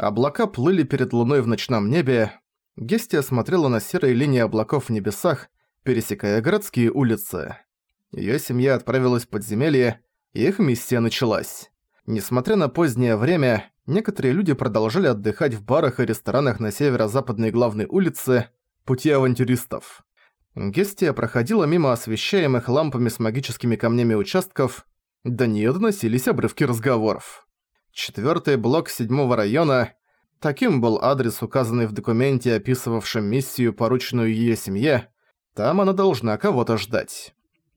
Облака плыли перед луной в ночном небе. Гестия смотрела на серые линии облаков в небесах, пересекая городские улицы. Её семья отправилась в подземелье, и их миссия началась. Несмотря на позднее время, некоторые люди продолжали отдыхать в барах и ресторанах на северо-западной главной улице «Пути авантюристов». Гестия проходила мимо освещаемых лампами с магическими камнями участков, до неё доносились обрывки разговоров. Четвёртый блок седьмого района, таким был адрес, указанный в документе, описывавшем миссию, порученную её семье, там она должна кого-то ждать.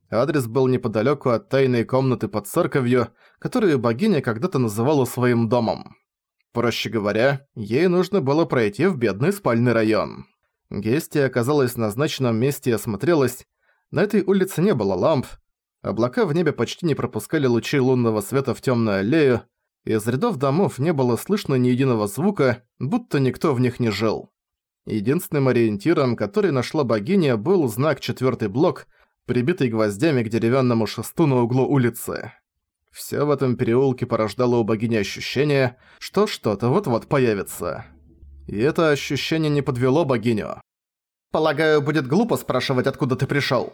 Адрес был неподалёку от тайной комнаты под церковью, которую богиня когда-то называла своим домом. Проще говоря, ей нужно было пройти в бедный спальный район. Гестия оказалась в назначенном месте и осмотрелась. На этой улице не было ламп. Облака в небе почти не пропускали лучей лунного света в тёмную аллею. Из рядов домов не было слышно ни единого звука, будто никто в них не жил. Единственным ориентиром, который нашла богиня, был знак «Четвёртый блок», прибитый гвоздями к деревянному шесту на углу улицы. Всё в этом переулке порождало у богини ощущение, что что-то вот-вот появится. И это ощущение не подвело богиню. «Полагаю, будет глупо спрашивать, откуда ты пришёл».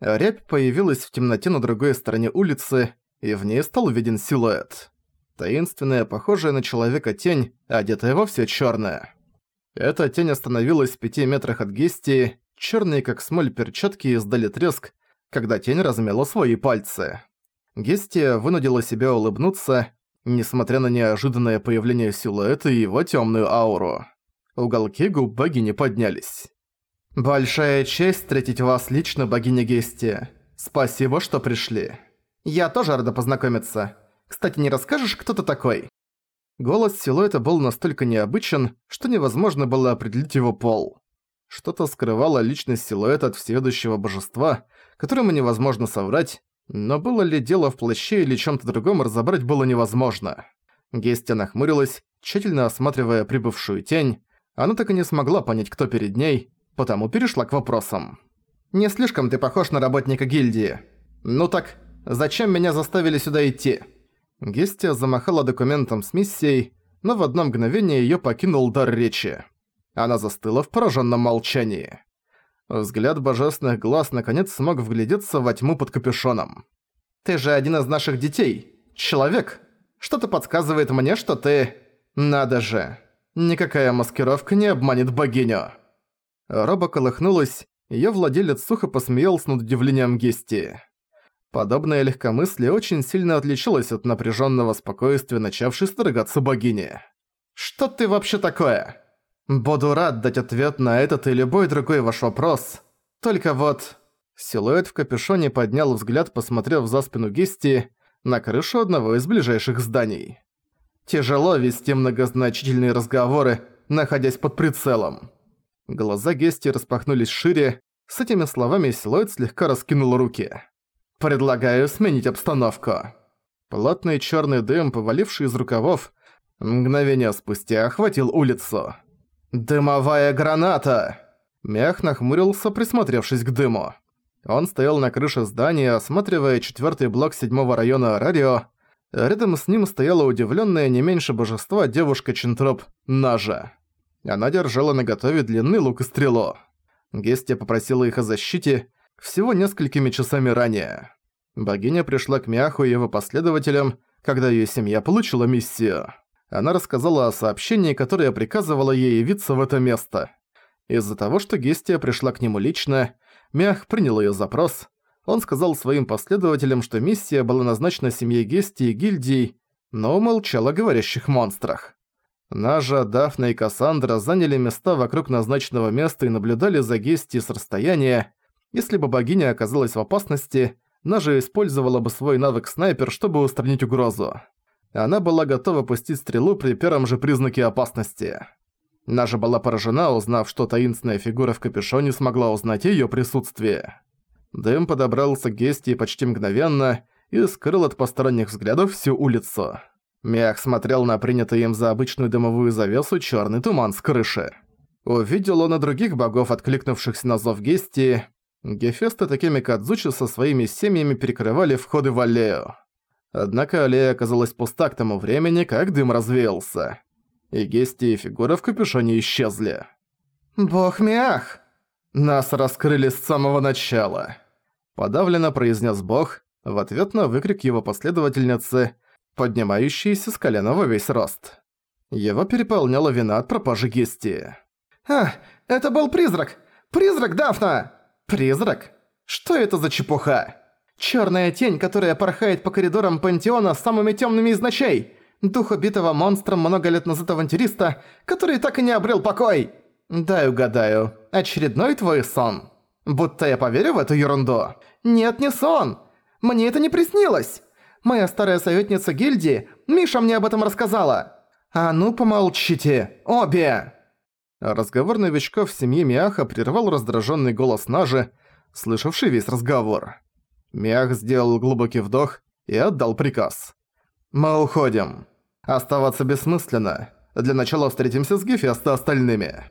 Рябь появилась в темноте на другой стороне улицы, и в ней стал виден силуэт. Таинственная, похожая на человека тень, одетая во всё чёрное. Эта тень остановилась в пяти метрах от Гестии, чёрные как смоль перчатки издали треск, когда тень размяла свои пальцы. Гестия вынудила себя улыбнуться, несмотря на неожиданное появление силуэта и его тёмную ауру. Уголки губ богини поднялись. «Большая честь встретить вас лично, богиня Гестия. Спасибо, что пришли. Я тоже рада познакомиться. Кстати, не расскажешь, кто ты такой?» Голос силуэта был настолько необычен, что невозможно было определить его пол. Что-то скрывало личность силуэта от всеведущего божества, которому невозможно соврать, но было ли дело в плаще или чем-то другом разобрать было невозможно. Гестия нахмурилась, тщательно осматривая прибывшую тень. Она так и не смогла понять, кто перед ней, потому перешла к вопросам. «Не слишком ты похож на работника гильдии. Ну так, зачем меня заставили сюда идти?» Гестия замахала документом с миссией, но в одно мгновение её покинул дар речи. Она застыла в пораженном молчании. Взгляд божественных глаз наконец смог вглядеться во тьму под капюшоном. «Ты же один из наших детей. Человек. Что-то подсказывает мне, что ты... Надо же. Никакая маскировка не обманет богиню». Роба колыхнулась, её владелец сухо посмеялся над удивлением Гестии. Подобное легкомыслие очень сильно отличалось от напряженного спокойствия, начавшей строгаться богини. «Что ты вообще такое?» «Буду рад дать ответ на этот и любой другой ваш вопрос. Только вот...» Силуэт в капюшоне поднял взгляд, посмотрев за спину Гести на крышу одного из ближайших зданий. «Тяжело вести многозначительные разговоры, находясь под прицелом». Глаза Гести распахнулись шире, с этими словами силуэт слегка раскинул руки. Предлагаю сменить обстановку. Плотный черный дым, поваливший из рукавов, мгновение спустя охватил улицу. «Дымовая граната!» Мях нахмурился, присмотревшись к дыму. Он стоял на крыше здания, осматривая четвертый блок седьмого района Рарио. Рядом с ним стояла удивленная не меньше божества девушка Чентроп Нажа. Она держала наготове длинный лук и стрелу. Гестия попросила их о защите, всего несколькими часами ранее. Богиня пришла к Мяху и его последователям, когда её семья получила миссию. Она рассказала о сообщении, которое приказывало ей явиться в это место. Из-за того, что Гестия пришла к нему лично, Мях принял её запрос. Он сказал своим последователям, что миссия была назначена семье Гестии и гильдии, но умолчал о говорящих монстрах. Нажа, Дафна и Кассандра заняли места вокруг назначенного места и наблюдали за Гестией с расстояния, если бы богиня оказалась в опасности, Нажа использовала бы свой навык снайпер, чтобы устранить угрозу. Она была готова пустить стрелу при первом же признаке опасности. Нажа была поражена, узнав, что таинственная фигура в капюшоне смогла узнать её присутствие. Дым подобрался к Гестии почти мгновенно и скрыл от посторонних взглядов всю улицу. Мях смотрел на принятый им за обычную дымовую завесу чёрный туман с крыши. Увидел он и других богов, откликнувшихся на зов Гестии, Гефест и Такеми Кадзучи со своими семьями перекрывали входы в аллею. Однако аллея оказалась пуста к тому времени, как дым развеялся. и Гести и фигура в капюшоне исчезли. «Бог Миах!» «Нас раскрыли с самого начала», — подавленно произнес Бог в ответ на выкрик его последовательницы, поднимающейся с колена во весь рост. Его переполняла вина от пропажи Гести. «А, это был призрак! Призрак, Дафна!» «Призрак? Что это за чепуха?» «Чёрная тень, которая порхает по коридорам пантеона с самыми тёмными из ночей! Дух убитого монстром много лет назад авантюриста, который так и не обрел покой!» «Дай угадаю, очередной твой сон. Будто я поверю в эту ерунду?» «Нет, не сон! Мне это не приснилось! Моя старая советница гильдии, Миша мне об этом рассказала!» «А ну помолчите, обе!» Разговор новичков в семье Миаха прервал раздраженный голос Нажи, слышавший весь разговор. Миах сделал глубокий вдох и отдал приказ. «Мы уходим. Оставаться бессмысленно. Для начала встретимся с Гефеста остальными».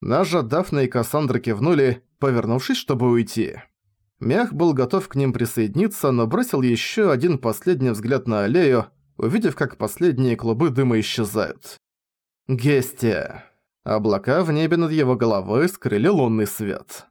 Нажа, Дафна и Кассандра кивнули, повернувшись, чтобы уйти. Мях был готов к ним присоединиться, но бросил еще один последний взгляд на аллею, увидев, как последние клубы дыма исчезают. Гестия. Облака в небе над его головой скрыли лунный свет.